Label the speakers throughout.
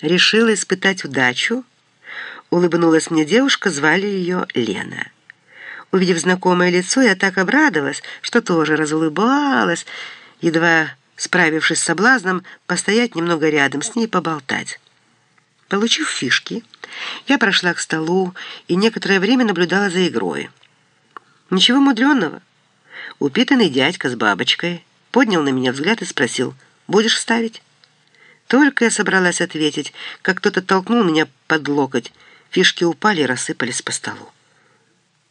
Speaker 1: Решила испытать удачу. Улыбнулась мне девушка, звали ее Лена. Увидев знакомое лицо, я так обрадовалась, что тоже разулыбалась, едва справившись с соблазном, постоять немного рядом с ней поболтать. Получив фишки, я прошла к столу и некоторое время наблюдала за игрой. Ничего мудреного. Упитанный дядька с бабочкой поднял на меня взгляд и спросил, «Будешь ставить?» Только я собралась ответить, как кто-то толкнул меня под локоть. Фишки упали и рассыпались по столу.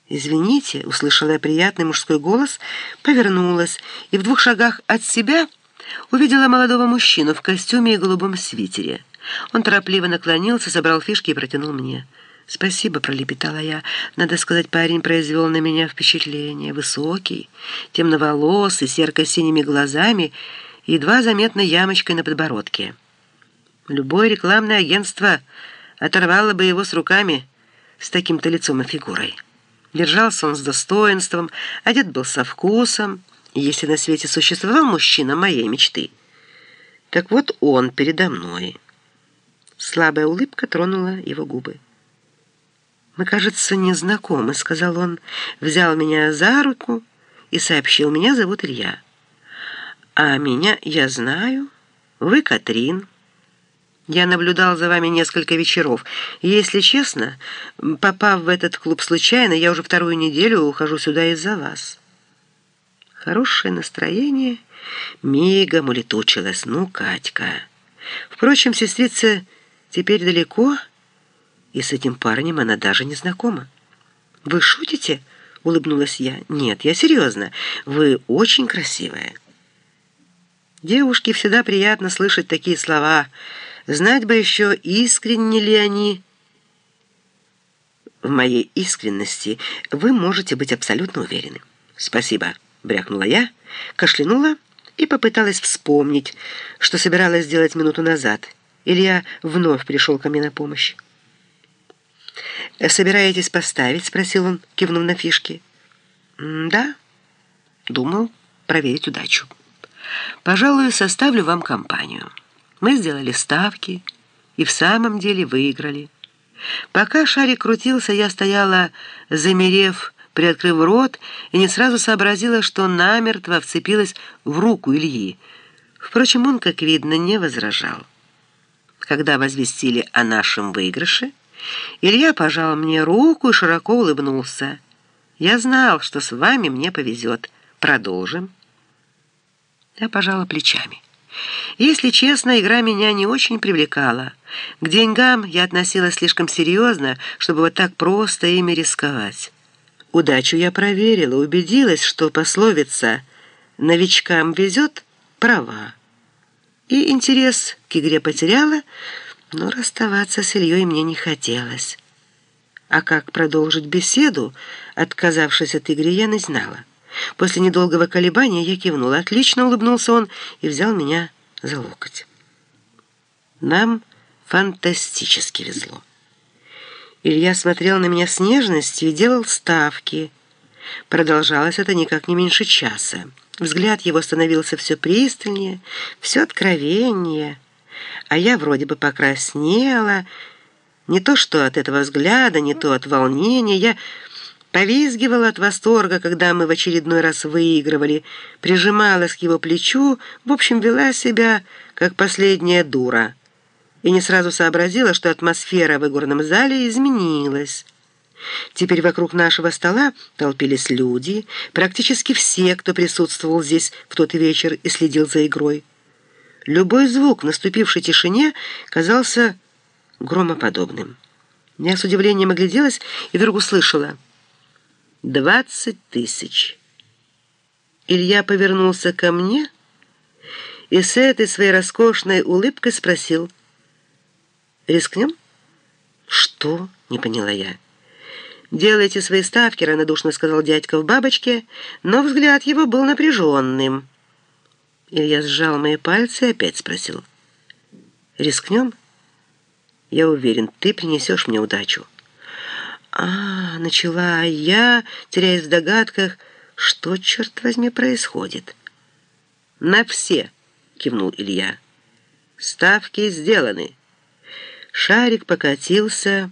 Speaker 1: «Извините», — услышала я приятный мужской голос, повернулась и в двух шагах от себя увидела молодого мужчину в костюме и голубом свитере. Он торопливо наклонился, собрал фишки и протянул мне. «Спасибо», — пролепетала я. «Надо сказать, парень произвел на меня впечатление. Высокий, темноволосый, с ярко-синими глазами, едва заметной ямочкой на подбородке». Любое рекламное агентство оторвало бы его с руками с таким-то лицом и фигурой. Держался он с достоинством, одет был со вкусом, если на свете существовал мужчина моей мечты, так вот он передо мной. Слабая улыбка тронула его губы. «Мы, кажется, не знакомы», — сказал он, взял меня за руку и сообщил, «Меня зовут Илья». «А меня я знаю. Вы Катрин». Я наблюдал за вами несколько вечеров, если честно, попав в этот клуб случайно, я уже вторую неделю ухожу сюда из-за вас. Хорошее настроение мигом улетучилось. Ну, Катька. Впрочем, сестрица теперь далеко, и с этим парнем она даже не знакома. «Вы шутите?» — улыбнулась я. «Нет, я серьезно. Вы очень красивая». Девушке всегда приятно слышать такие слова — Знать бы еще, искренне ли они. В моей искренности вы можете быть абсолютно уверены. Спасибо, брякнула я, кашлянула и попыталась вспомнить, что собиралась сделать минуту назад. Илья вновь пришел ко мне на помощь. «Собираетесь поставить?» — спросил он, кивнув на фишки. «Да, думал проверить удачу. Пожалуй, составлю вам компанию». Мы сделали ставки и в самом деле выиграли. Пока шарик крутился, я стояла, замерев, приоткрыв рот, и не сразу сообразила, что намертво вцепилась в руку Ильи. Впрочем, он, как видно, не возражал. Когда возвестили о нашем выигрыше, Илья пожал мне руку и широко улыбнулся. «Я знал, что с вами мне повезет. Продолжим». Я пожала плечами. Если честно, игра меня не очень привлекала. К деньгам я относилась слишком серьезно, чтобы вот так просто ими рисковать. Удачу я проверила, убедилась, что пословица «новичкам везет» права. И интерес к игре потеряла, но расставаться с Ильей мне не хотелось. А как продолжить беседу, отказавшись от игры, я не знала. После недолгого колебания я кивнула. Отлично улыбнулся он и взял меня за локоть. Нам фантастически везло. Илья смотрел на меня с нежностью и делал ставки. Продолжалось это никак не меньше часа. Взгляд его становился все пристальнее, все откровеннее, а я вроде бы покраснела, не то что от этого взгляда, не то от волнения. Я повизгивала от восторга, когда мы в очередной раз выигрывали, прижималась к его плечу, в общем, вела себя, как последняя дура. И не сразу сообразила, что атмосфера в игорном зале изменилась. Теперь вокруг нашего стола толпились люди, практически все, кто присутствовал здесь в тот вечер и следил за игрой. Любой звук в наступившей тишине казался громоподобным. Я с удивлением огляделась и вдруг услышала — «Двадцать тысяч». Илья повернулся ко мне и с этой своей роскошной улыбкой спросил, «Рискнем?» «Что?» — не поняла я. «Делайте свои ставки», — равнодушно сказал дядька в бабочке, но взгляд его был напряженным. Илья сжал мои пальцы и опять спросил, «Рискнем?» «Я уверен, ты принесешь мне удачу». «А, начала я, теряясь в догадках, что, черт возьми, происходит?» «На все!» — кивнул Илья. «Ставки сделаны. Шарик покатился